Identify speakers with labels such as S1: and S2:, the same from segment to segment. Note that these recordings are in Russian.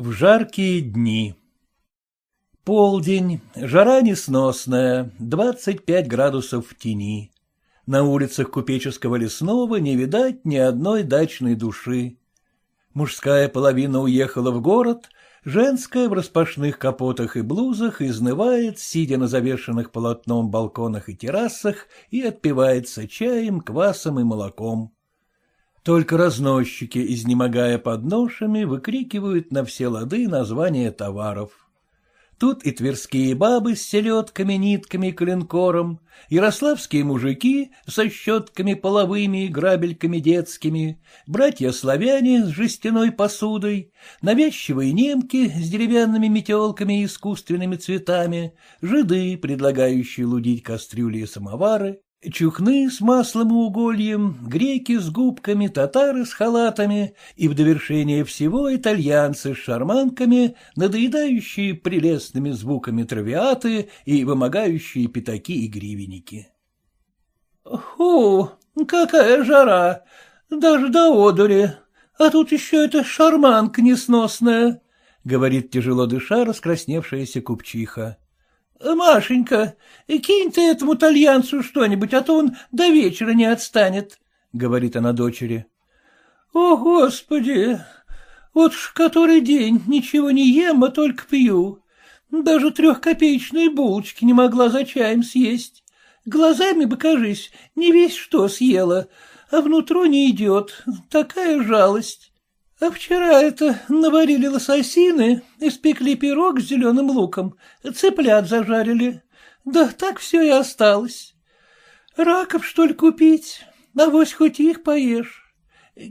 S1: В жаркие дни Полдень, жара несносная, двадцать пять градусов в тени. На улицах купеческого лесного не видать ни одной дачной души. Мужская половина уехала в город, женская в распашных капотах и блузах изнывает, сидя на завешенных полотном балконах и террасах, и отпивается чаем, квасом и молоком. Только разносчики, изнемогая под ношами, выкрикивают на все лады названия товаров. Тут и тверские бабы с селедками, нитками и коленкором, ярославские мужики со щетками половыми и грабельками детскими, братья-славяне с жестяной посудой, навязчивые немки с деревянными метелками и искусственными цветами, жиды, предлагающие лудить кастрюли и самовары, Чухны с маслом и угольем, греки с губками, татары с халатами и в довершение всего итальянцы с шарманками, надоедающие прелестными звуками травиаты и вымогающие пятаки и гривенники. — Ху, какая жара! Даже до одури! А тут еще эта шарманка несносная! — говорит тяжело дыша раскрасневшаяся купчиха. — Машенька, кинь ты этому итальянцу что-нибудь, а то он до вечера не отстанет, — говорит она дочери. — О, Господи! Вот ж который день ничего не ем, а только пью. Даже трехкопеечные булочки не могла за чаем съесть. Глазами бы, кажись, не весь что съела, а внутрь не идет. Такая жалость. А вчера это наварили лососины, испекли пирог с зеленым луком, цыплят зажарили. Да так все и осталось. Раков, что ли, купить? Авось хоть их поешь.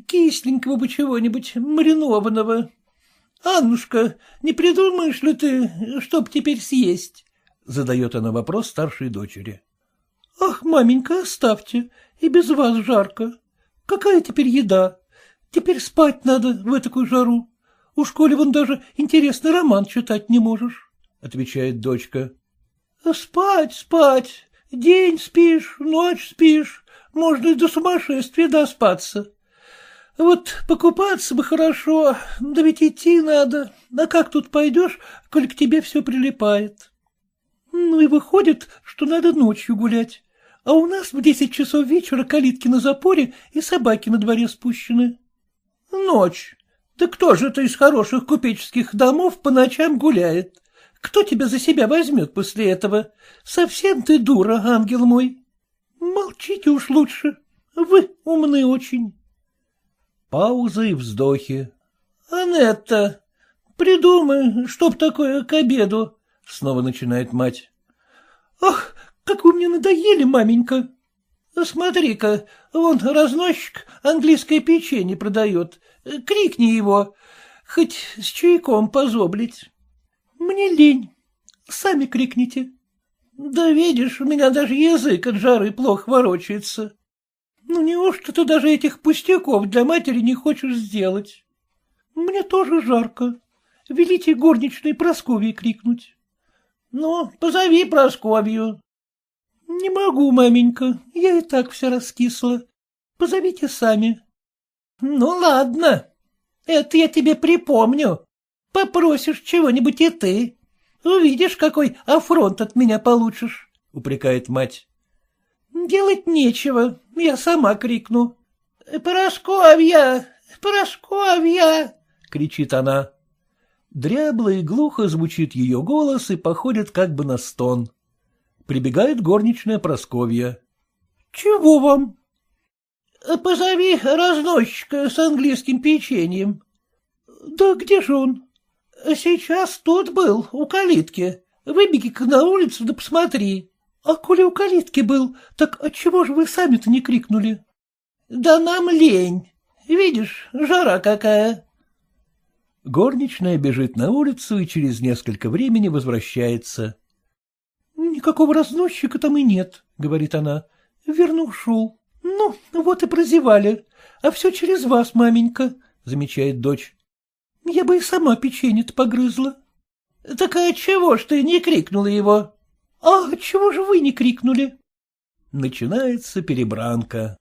S1: Кисленького бы чего-нибудь маринованного. Аннушка, не придумаешь ли ты, чтоб теперь съесть? Задает она вопрос старшей дочери. Ах, маменька, оставьте, и без вас жарко. Какая теперь еда? Теперь спать надо в такую жару. У школе вон даже интересный роман читать не можешь, — отвечает дочка. — Спать, спать. День спишь, ночь спишь. Можно и до сумасшествия доспаться. Вот покупаться бы хорошо, да ведь идти надо. А как тут пойдешь, коль к тебе все прилипает? Ну и выходит, что надо ночью гулять. А у нас в десять часов вечера калитки на запоре и собаки на дворе спущены. Ночь. Да кто же это из хороших купеческих домов по ночам гуляет? Кто тебя за себя возьмет после этого? Совсем ты дура, ангел мой. Молчите уж лучше. Вы умны очень. Пауза и вздохи.
S2: — Анетта, придумай, чтоб такое к обеду, — снова начинает мать. — Ах, как вы мне надоели, маменька! Смотри-ка, вон разносчик английское печенье продает. Крикни его, хоть с чайком позоблить. Мне лень. Сами крикните. Да видишь, у меня даже язык от жары плохо ворочается. Ну, неужто ты даже этих пустяков для матери не хочешь сделать? Мне тоже жарко. Велите горничной Прасковье крикнуть. Ну, позови Просковью. Не могу, маменька, я и так вся раскисла. Позовите сами. Ну, ладно, это я тебе припомню. Попросишь чего-нибудь и ты. Увидишь, какой афронт от меня получишь, — упрекает мать. Делать нечего, я сама крикну. «Порошковья! Порошковья!» — кричит она.
S1: Дрябло и глухо звучит ее голос и походит как бы на стон. Прибегает горничная Просковья.
S2: — Чего вам? — Позови разносчика с английским печеньем. — Да где же он? — Сейчас тут был, у калитки. Выбеги-ка на улицу да посмотри. — А коли у калитки был, так отчего же вы сами-то не крикнули? — Да нам лень. Видишь, жара какая.
S1: Горничная бежит на улицу и через несколько времени возвращается.
S2: Никакого разносчика там и нет, — говорит она. — Верно ушел. — Ну, вот и прозевали. А все через вас, маменька, — замечает дочь. — Я бы и сама печенье-то погрызла. — Так а чего ж ты не крикнула его? — А чего же вы не крикнули?
S1: Начинается перебранка.